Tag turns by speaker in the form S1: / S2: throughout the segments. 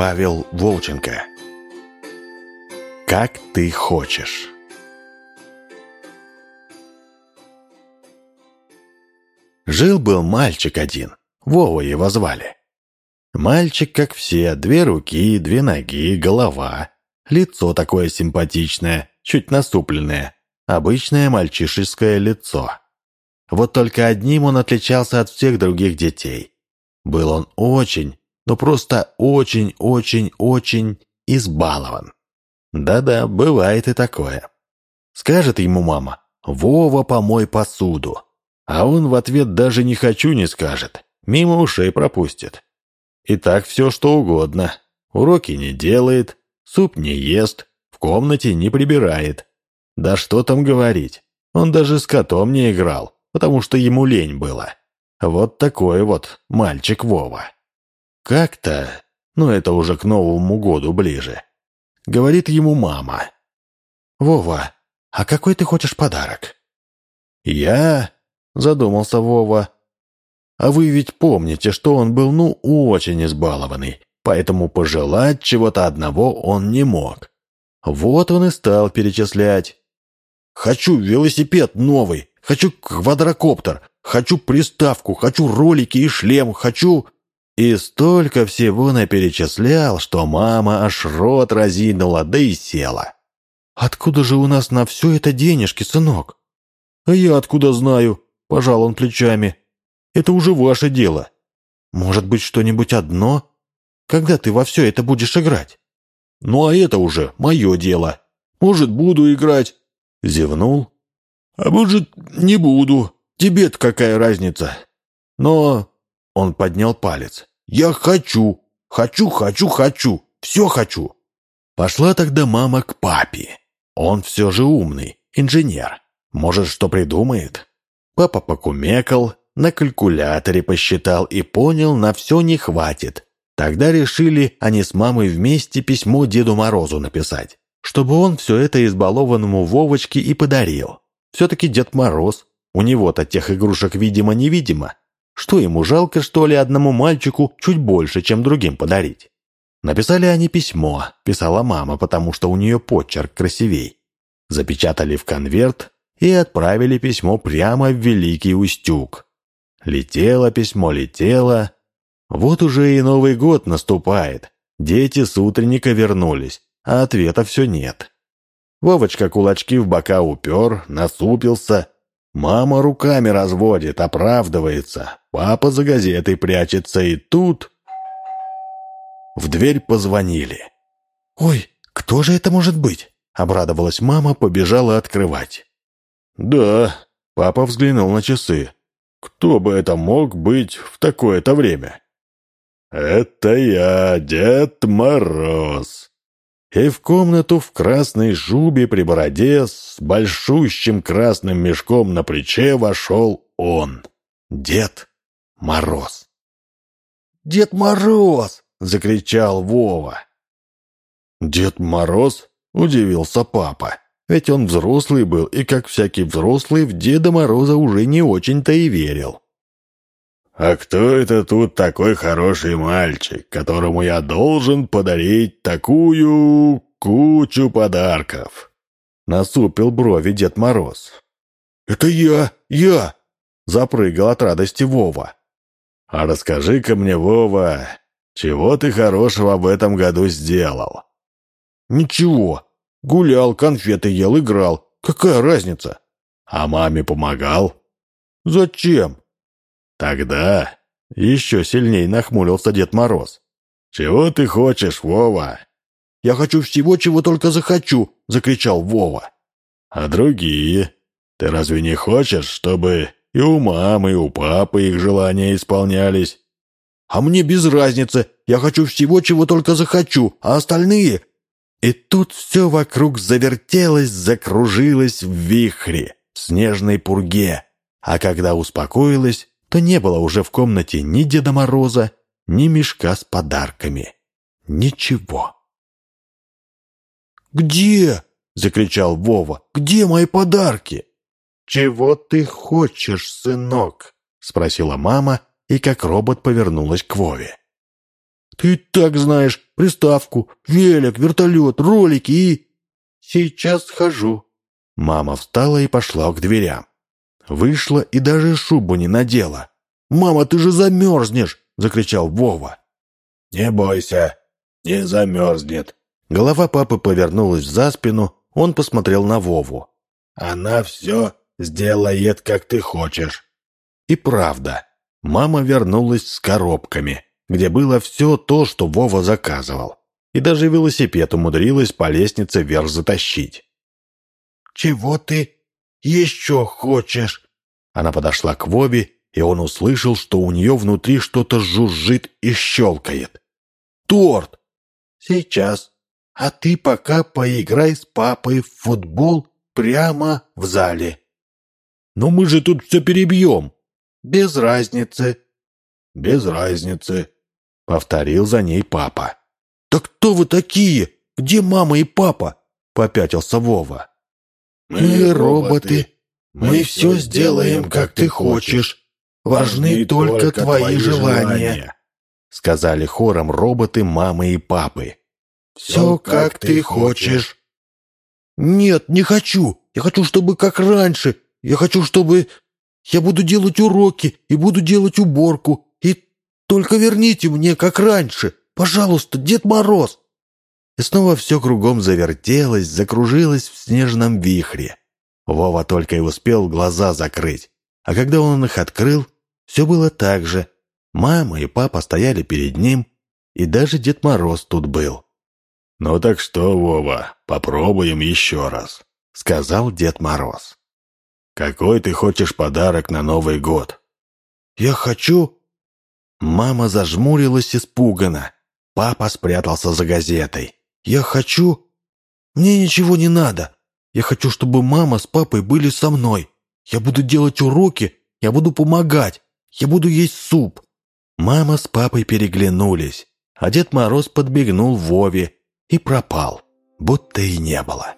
S1: Павел Волченко Как ты хочешь Жил-был мальчик один, Вова его звали. Мальчик, как все, две руки, две ноги, голова, лицо такое симпатичное, чуть наступленное, обычное мальчишеское лицо. Вот только одним он отличался от всех других детей. Был он очень, ну просто очень-очень-очень избалован. Да-да, бывает и такое. Скажет ему мама, «Вова, помой посуду». А он в ответ даже «не хочу» не скажет, мимо ушей пропустит. И так все что угодно. Уроки не делает, суп не ест, в комнате не прибирает. Да что там говорить, он даже с котом не играл, потому что ему лень было. Вот такой вот мальчик Вова. Как-то, ну это уже к Новому году ближе, говорит ему мама. «Вова, а какой ты хочешь подарок?» «Я?» — задумался Вова. «А вы ведь помните, что он был ну очень избалованный, поэтому пожелать чего-то одного он не мог. Вот он и стал перечислять. «Хочу велосипед новый, хочу квадрокоптер, хочу приставку, хочу ролики и шлем, хочу...» И столько всего наперечислял, что мама аж рот разинула, да и села. «Откуда же у нас на все это денежки, сынок?» «А я откуда знаю?» – пожал он плечами. «Это уже ваше дело. Может быть, что-нибудь одно? Когда ты во все это будешь играть?» «Ну, а это уже мое дело. Может, буду играть?» Зевнул. «А может, не буду. Тебе-то какая разница?» «Но...» – он поднял палец. Я хочу, хочу, хочу, хочу, все хочу. Пошла тогда мама к папе. Он все же умный, инженер. Может, что придумает? Папа покумекал, на калькуляторе посчитал и понял, на все не хватит. Тогда решили они с мамой вместе письмо Деду Морозу написать, чтобы он все это избалованному Вовочке и подарил. Все-таки Дед Мороз. У него-то тех игрушек видимо-невидимо, что ему жалко, что ли, одному мальчику чуть больше, чем другим подарить? Написали они письмо, писала мама, потому что у нее почерк красивей. Запечатали в конверт и отправили письмо прямо в Великий Устюг. Летело письмо, летело. Вот уже и Новый год наступает. Дети с утренника вернулись, а ответа все нет. Вовочка кулачки в бока упер, насупился, Мама руками разводит, оправдывается. Папа за газетой прячется, и тут... В дверь позвонили. «Ой, кто же это может быть?» Обрадовалась мама, побежала открывать. «Да», — папа взглянул на часы. «Кто бы это мог быть в такое-то время?» «Это я, Дед Мороз», и в комнату в красной жубе при бороде с большущим красным мешком на плече вошел он, Дед Мороз. «Дед Мороз!» — закричал Вова. «Дед Мороз?» — удивился папа. Ведь он взрослый был, и, как всякий взрослый, в Деда Мороза уже не очень-то и верил. «А кто это тут такой хороший мальчик, которому я должен подарить такую кучу подарков?» Насупил брови Дед Мороз. «Это я, я!» Запрыгал от радости Вова. «А расскажи-ка мне, Вова, чего ты хорошего в этом году сделал?» «Ничего. Гулял, конфеты ел, играл. Какая разница?» «А маме помогал?» «Зачем?» Тогда еще сильней нахмурился Дед Мороз. «Чего ты хочешь, Вова?» «Я хочу всего, чего только захочу!» — закричал Вова. «А другие? Ты разве не хочешь, чтобы и у мамы, и у папы их желания исполнялись?» «А мне без разницы. Я хочу всего, чего только захочу, а остальные...» И тут все вокруг завертелось, закружилось в вихре, в снежной пурге. А когда успокоилось, то не было уже в комнате ни Деда Мороза, ни мешка с подарками. Ничего. «Где?» — закричал Вова. «Где мои подарки?» «Чего ты хочешь, сынок?» — спросила мама и как робот повернулась к Вове. Ты так знаешь приставку, велик, вертолет, ролики и...» «Сейчас схожу». Мама встала и пошла к дверям. Вышла и даже шубу не надела. «Мама, ты же замерзнешь!» — закричал Вова.
S2: «Не бойся, не замерзнет».
S1: Голова папы повернулась за спину, он посмотрел на Вову.
S2: «Она все сделает, как ты хочешь».
S1: И правда, мама вернулась с коробками, где было все то, что Вова заказывал. И даже велосипед умудрилась по лестнице вверх затащить.
S2: «Чего ты еще хочешь?»
S1: Она подошла к Вове, и он услышал, что у нее внутри что-то жужжит и щелкает. «Торт!»
S2: «Сейчас. А ты пока поиграй с папой в футбол прямо в зале».
S1: «Но мы же тут все перебьем».
S2: «Без разницы».
S1: «Без разницы», — повторил за ней папа.
S2: «Так кто вы такие? Где мама и папа?» — попятился Вова.
S1: «Мы роботы. Мы все сделаем, как ты хочешь. Важны только твои желания», — сказали хором роботы мамы и папы.
S2: «Все, как ты хочешь».
S1: «Нет, не хочу. Я хочу, чтобы как раньше. Я хочу, чтобы... Я буду делать уроки и буду делать уборку. И только верните мне, как раньше. Пожалуйста, Дед Мороз!» И снова все кругом завертелось, закружилось в снежном вихре. Вова только и успел глаза закрыть. А когда он их открыл, все было так же. Мама и папа стояли перед ним, и даже Дед Мороз тут был.
S2: «Ну так что, Вова, попробуем еще раз», — сказал Дед Мороз. «Какой ты хочешь подарок на Новый год?»
S1: «Я хочу...» Мама зажмурилась испуганно. Папа спрятался за газетой. «Я хочу...» «Мне ничего не надо. Я хочу, чтобы мама с папой были со мной. Я буду делать уроки, я буду помогать, я буду есть суп». Мама с папой переглянулись, а Дед Мороз подбегнул Вове и пропал, будто и не было.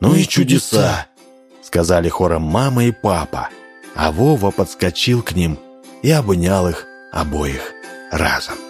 S1: «Ну и чудеса!» — сказали хором мама и папа, а Вова подскочил к ним и обнял их обоих разом.